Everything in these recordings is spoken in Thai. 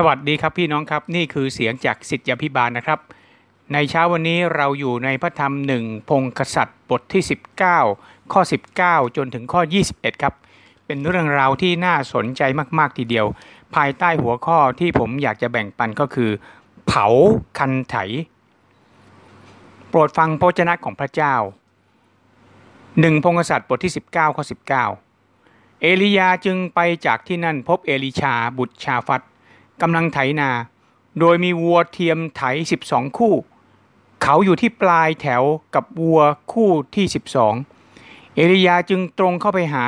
สวัสดีครับพี่น้องครับนี่คือเสียงจากสิทธิพิบาลนะครับ ในเช้าวันนี้เราอยู่ในพระธรรมหนึ่งพงกษัตริย์บทที่ 19 ข้อ 19 จนถึงข้อ 21 ครับ เป็นเรื่องราวที่น่าสนใจมาก ๆ ทีเดียว ภายใต้หัวข้อที่ผมอยากจะแบ่งปันก็คือ เผาคันไถ โปรดฟังพระเจนะของพระเจ้าหนึ่งพงกษัตริย์บทที่ 19 ข้อ 19 เอลียาจึงไปจากที่นั่นพบเอลิชาบุตรชาฟัต กำลังไถนา โดยมีวัวเทียมไถ 12 คู่ เขาอยู่ที่ปลายแถวกับวัวคู่ที่ 12 เอลียาจึงตรงเข้าไปหา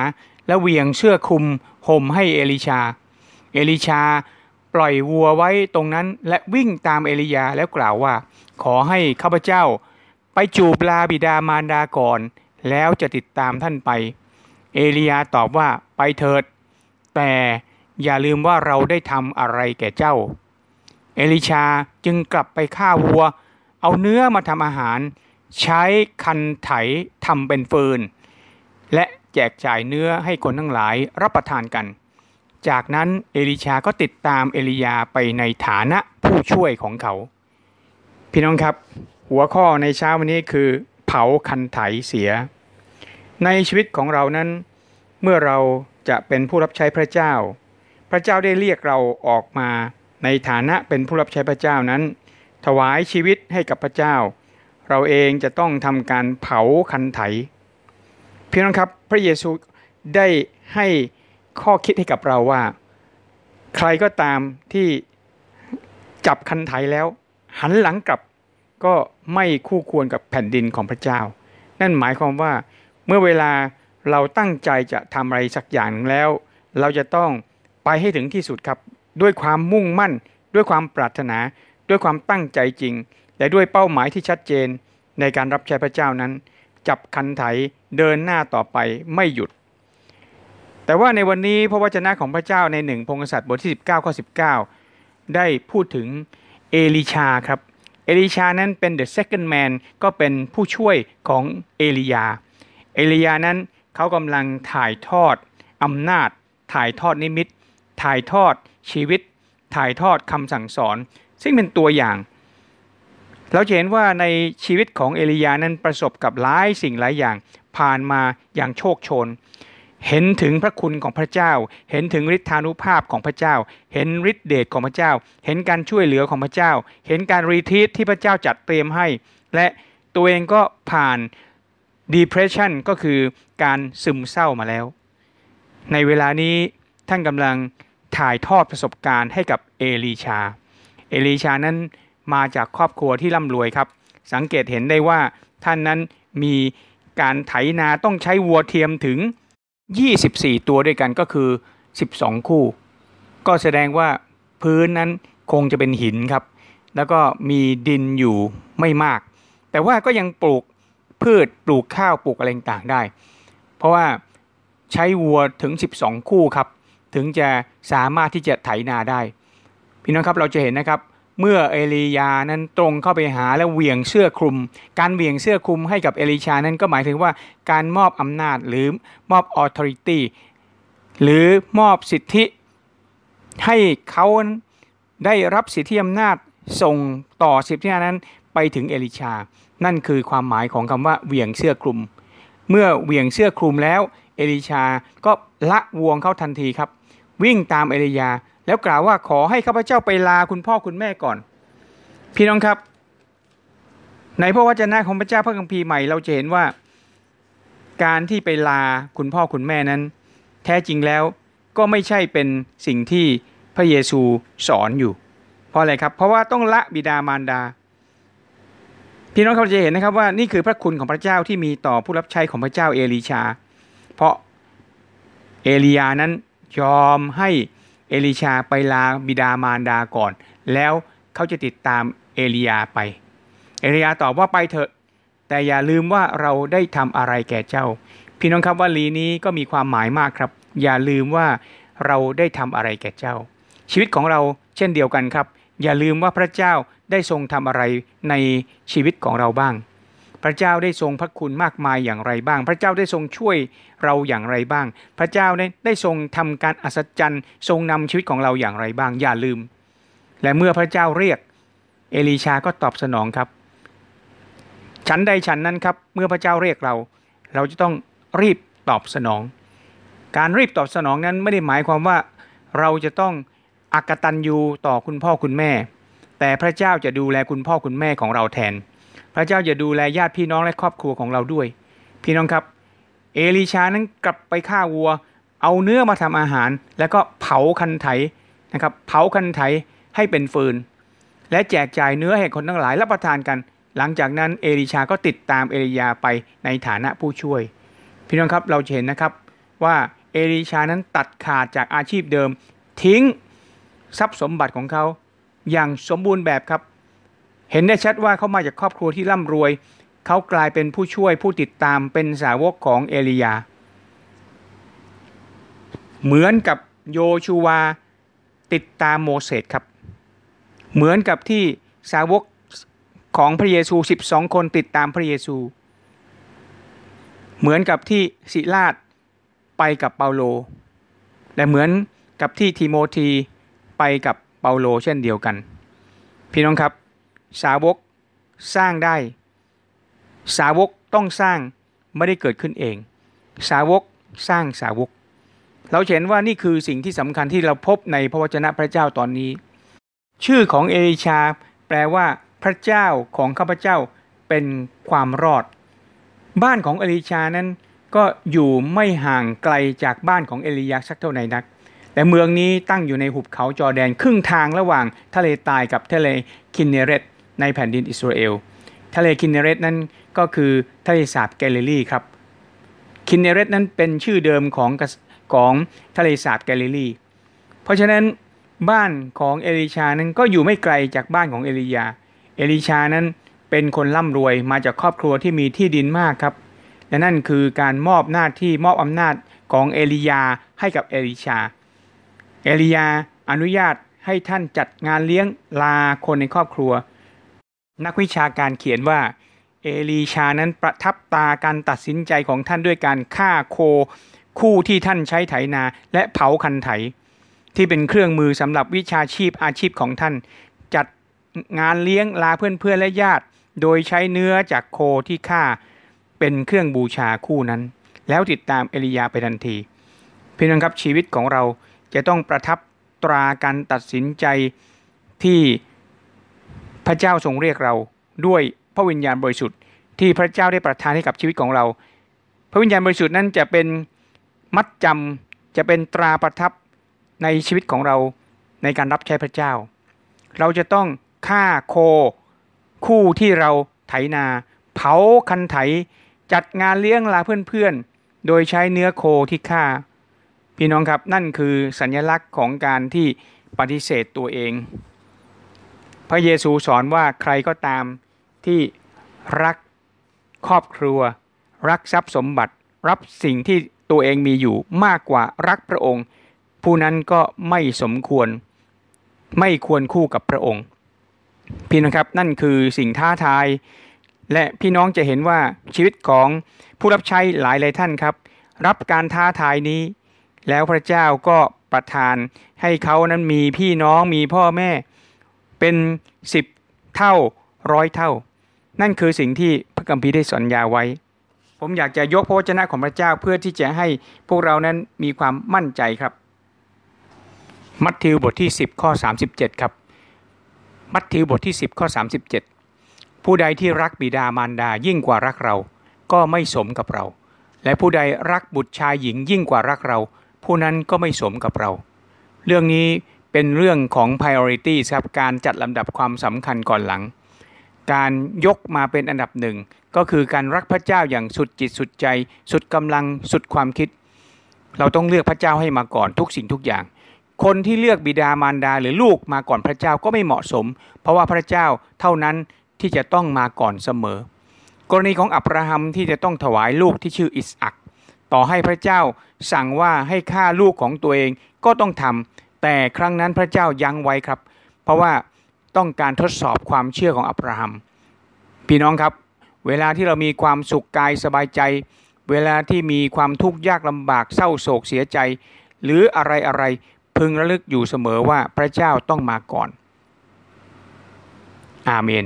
และเหวี่ยงเสื้อคลุมห่มให้เอลิชา เอลิชาปล่อยวัวไว้ตรงนั้นและวิ่งตามเอลียาแล้วกล่าวว่า ขอให้ข้าพเจ้า ไปจูบลาบิดามารดาก่อน แล้วจะติดตามท่านไป เอลียาตอบว่าไปเถิด แต่ อย่าลืมว่าเราได้ทำอะไรแก่เจ้า เอลิชาจึงกลับไปฆ่าวัว เอาเนื้อมาทำอาหาร ใช้คันไถทำเป็นฟืน และแจกจ่ายเนื้อให้คนทั้งหลายรับประทานกัน จากนั้นเอลิชาก็ติดตามเอลียาไปในฐานะผู้ช่วยของเขา พี่น้องครับ หัวข้อในเช้าวันนี้คือ เผาคันไถเสีย ในชีวิตของเรานั้น เมื่อเราจะเป็นผู้รับใช้พระเจ้า พระเจ้าได้เรียกเราออกมา ในฐานะเป็นผู้รับใช้พระเจ้านั้น ถวายชีวิตให้กับพระเจ้า เราเองจะต้องทำการเผาคันไถพี่น้องครับพระเยซูได้ให้ข้อคิดให้กับเราว่า ใครก็ตามที่จับคันไถแล้ว หันหลังกลับก็ไม่คู่ควรกับแผ่นดินของพระเจ้า นั่นหมายความว่าเมื่อเวลาเราตั้งใจจะทำอะไรสักอย่างหนึ่งแล้ว เราจะต้อง ไปให้ถึงที่สุดครับ ด้วยความมุ่งมั่น ด้วยความปรารถนา ด้วยความตั้งใจจริง และด้วยเป้าหมายที่ชัดเจน ในการรับใช้พระเจ้านั้น จับคันไถเดินหน้าต่อไปไม่หยุด แต่ว่าในวันนี้พระวจนะของพระเจ้าในหนึ่งพงศษัตริย์บทที่ 19ข้อ19 ได้พูดถึงเอลิชาครับเอลิชานั้นเป็น the second man ก็เป็นผู้ช่วยของเอลียา เอลียานั้นเขากำลังถ่ายทอดอำนาจถ่ายทอดนิมิต ถ่ายทอดชีวิต ถ่ายทอดคำสั่งสอน ซึ่งเป็นตัวอย่าง เราเห็นว่าในชีวิตของเอลียานั้นประสบกับหลายสิ่งหลายอย่างผ่านมาอย่างโชคโชน เห็นถึงพระคุณของพระเจ้า เห็นถึงฤทธานุภาพของพระเจ้า เห็นฤทธิเดชของพระเจ้า เห็นการช่วยเหลือของพระเจ้า เห็นการรีทีสที่พระเจ้าจัดเตรียมให้ และตัวเองก็ผ่าน depression ก็คือการซึมเศร้ามาแล้ว ในเวลานี้ท่านกำลัง ถ่ายทอดประสบการณ์ให้กับเอลีชา เอลีชานั้นมาจากครอบครัวที่ร่ำรวยครับ สังเกตเห็นได้ว่าท่านนั้นมีการไถนาต้องใช้วัวเทียมถึง 24 ตัวด้วยกันก็คือ 12 คู่ ก็แสดงว่าพื้นนั้นคงจะเป็นหินครับ แล้วก็มีดินอยู่ไม่มาก แต่ว่าก็ยังปลูกพืชปลูกข้าวปลูกอะไรต่างได้ เพราะว่าใช้วัวถึง 12 คู่ครับ ถึงจะสามารถที่จะไถนาได้ พี่น้องครับเราจะเห็นนะครับเมื่อเอลียานั้นตรงเข้าไปหาแล้วเหวี่ยงเสื้อคลุม การเหวี่ยงเสื้อคลุมให้กับเอลิชานั้นก็หมายถึงว่าการมอบอำนาจหรือมอบออ t h o r i t y หรือมอบสิทธิ ให้เขาได้รับสิทธิอำนาจส่งต่อสิทธินั้นไปถึงเอลิชา นั่นคือความหมายของคำว่าเหวี่ยงเสื้อคลุม เมื่อเหวี่ยงเสื้อคลุมแล้วเอลิชาก็ละวงเขาทันทีครับ วิ่งตามเอลียา แล้วกล่าวว่าขอให้ข้าพเจ้าไปลาคุณพ่อคุณแม่ก่อน พี่น้องครับ ในพระวจนะของพระเจ้าพระคัมภีร์ใหม่เราจะเห็นว่า การที่ไปลาคุณพ่อคุณแม่นั้น แท้จริงแล้วก็ไม่ใช่เป็นสิ่งที่พระเยซูสอนอยู่ เพราะอะไรครับ เพราะว่าต้องละบิดามารดา พี่น้องเขาจะเห็นนะครับว่านี่คือพระคุณของพระเจ้าที่มีต่อผู้รับใช้ของพระเจ้าเอลีชา เพราะเอลียานั้น ยอมให้เอลิชาไปลาบิดามารดาก่อน แล้วเขาจะติดตามเอลียาไป เอลียาตอบว่าไปเถอะ แต่อย่าลืมว่าเราได้ทำอะไรแก่เจ้า พี่น้องครับว่าลีนี้ก็มีความหมายมากครับ อย่าลืมว่าเราได้ทำอะไรแก่เจ้า ชีวิตของเราเช่นเดียวกันครับ อย่าลืมว่าพระเจ้าได้ทรงทำอะไรในชีวิตของเราบ้าง พระเจ้าได้ทรงพระคุณมากมายอย่างไรบ้าง พระเจ้าได้ทรงช่วยเราอย่างไรบ้าง พระเจ้าได้ได้ทรงทำการอัศจรรย์ทรงนำชีวิตของเราอย่างไรบ้าง อย่าลืม และเมื่อพระเจ้าเรียก เอลีชาก็ตอบสนองครับ ฉันใดฉันนั้นครับ เมื่อพระเจ้าเรียกเรา เราจะต้องรีบตอบสนอง การรีบตอบสนองนั้นไม่ได้หมายความว่าเราจะต้องอักตันยูต่อคุณพ่อคุณแม่ แต่พระเจ้าจะดูแลคุณพ่อคุณแม่ของเราแทน ระเจ้าจะดูแลญาติพี่น้องและครอบครัวของเราด้วย พี่น้องครับ เอลีชานั้นกลับไปฆ่าวัว เอาเนื้อมาทำอาหาร แล้วก็เผาคันไถนะครับ เผาคันไถให้เป็นฟืน และแจกจ่ายเนื้อให้คนทั้งหลายรับประทานกัน หลังจากนั้นเอลิชาก็ติดตามเอลียาไปในฐานะผู้ช่วย พี่น้องครับเราเห็นนะครับว่าเอลิชานั้นตัดขาดจากอาชีพเดิม ทิ้งทรัพย์สมบัติของเขา อย่างสมบูรณ์แบบครับ เห็นได้ชัดว่าเขามาจากครอบครัวที่ร่ำรวย เขากลายเป็นผู้ช่วยผู้ติดตามเป็นสาวกของเอลียา เหมือนกับโยชูวาติดตามโมเสสครับ เหมือนกับที่สาวกของพระเยซู 12 คนติดตามพระเยซู เหมือนกับที่สิลาดไปกับเปาโล และเหมือนกับที่ทิโมธีไปกับเปาโลเช่นเดียวกัน พี่น้องครับ สาวกสร้างได้ สาวกต้องสร้างไม่ได้เกิดขึ้นเอง สาวกสร้างสาวก เราเห็นว่านี่คือสิ่งที่สำคัญที่เราพบในพระวจนะพระเจ้าตอนนี้ ชื่อของเอลิชา แปลว่า พระเจ้าของข้าพเจ้าเป็นความรอด บ้านของเอลิชานั้นก็อยู่ไม่ห่างไกลจากบ้านของเอลียาสักเท่าไหร่นัก แต่เมืองนี้ตั้งอยู่ในหุบเขาจอแดนครึ่งทางระหว่างทะเลตายกับทะเลคินเนเรต ในแผ่นดินอิสราเอล ทะเลคินเนเรตนั้นก็คือทะเลสาบแกลิลีครับ คินเนเรตนั้นเป็นชื่อเดิมของของทะเลสาบแกลิลี เพราะฉะนั้นบ้านของเอลิชานั้นก็อยู่ไม่ไกลจากบ้านของเอลียา เอลิชานั้นเป็นคนร่ำรวยมาจากครอบครัวที่มีที่ดินมากครับ และนั่นคือการมอบหน้าที่มอบอำนาจของเอลียาให้กับเอลิชา เอลียาอนุญาตให้ท่านจัดงานเลี้ยงลาคนในครอบครัว นักวิชาการเขียนว่า เอลีชานั้นประทับตาการตัดสินใจของท่านด้วยการฆ่าโค คู่ที่ท่านใช้ไถนาและเผาคันไถ ที่เป็นเครื่องมือสำหรับวิชาชีพอาชีพของท่าน จัดงานเลี้ยงลาเพื่อนๆและญาติ โดยใช้เนื้อจากโคที่ฆ่าเป็นเครื่องบูชาคู่นั้น แล้วติดตามเอลียาไปทันทีพี่น้องครับชีวิตของเราจะต้องประทับตราการตัดสินใจที่ พระเจ้าทรงเรียกเราด้วยพระวิญญาณบริสุทธิ์ที่พระเจ้าได้ประทานให้กับชีวิตของเรา พระวิญญาณบริสุทธิ์นั้นจะเป็นมัดจำจะเป็นตราประทับในชีวิตของเราในการรับใช้พระเจ้า เราจะต้องฆ่าโค คู่ที่เราไถนา เผาคันไถ จัดงานเลี้ยงลาเพื่อนๆ โดยใช้เนื้อโคที่ฆ่า พี่น้องครับนั่นคือสัญลักษณ์ของการที่ปฏิเสธตัวเอง พระเยซูสอนว่าใครก็ตามที่รักครอบครัว รักทรัพย์สมบัติ รับสิ่งที่ตัวเองมีอยู่มากกว่ารักพระองค์ ผู้นั้นก็ไม่สมควรไม่ควรคู่กับพระองค์ พี่น้องครับนั่นคือสิ่งท้าทาย และพี่น้องจะเห็นว่าชีวิตของผู้รับใช้หลายหลายท่านครับ รับการท้าทายนี้ แล้วพระเจ้าก็ประทานให้เขานั้นมีพี่น้องมีพ่อแม่ เป็นสิบเท่าร้อยเท่า นั่นคือสิ่งที่พระกัมภีได้สัญญาไว้ ผมอยากจะยกพระวจนะของพระเจ้าเพื่อที่จะให้พวกเรานั้นมีความมั่นใจครับ มัทธิวบทที่ 10 ข้อ 37 ครับ มัทธิวบทที่ 10 ข้อ 37 ผู้ใดที่รักบิดามารดายิ่งกว่ารักเรา ก็ไม่สมกับเรา และผู้ใดรักบุตรชายหญิงยิ่งกว่ารักเรา ผู้นั้นก็ไม่สมกับเรา เรื่องนี้ เป็นเรื่องของ priority ครับการจัดลำดับความสำคัญก่อนหลัง การยกมาเป็นอันดับหนึ่งก็คือการรักพระเจ้าอย่างสุดจิตสุดใจ สุดกำลังสุดความคิด เราต้องเลือกพระเจ้าให้มาก่อนทุกสิ่งทุกอย่าง คนที่เลือกบิดามารดาหรือลูกมาก่อนพระเจ้าก็ไม่เหมาะสม เพราะว่าพระเจ้าเท่านั้นที่จะต้องมาก่อนเสมอ กรณีของอับราฮัมที่จะต้องถวายลูกที่ชื่ออิสอักต่อให้พระเจ้าสั่งว่าให้ฆ่าลูกของตัวเองก็ต้องทำ แต่ครั้งนั้นพระเจ้ายั้งไว้ครับ เพราะว่าต้องการทดสอบความเชื่อของอับราฮัม พี่น้องครับ เวลาที่เรามีความสุขกายสบายใจ เวลาที่มีความทุกข์ยากลำบากเศร้าโศกเสียใจ หรืออะไรอะไรพึงระลึกอยู่เสมอว่าพระเจ้าต้องมาก่อน อาเมน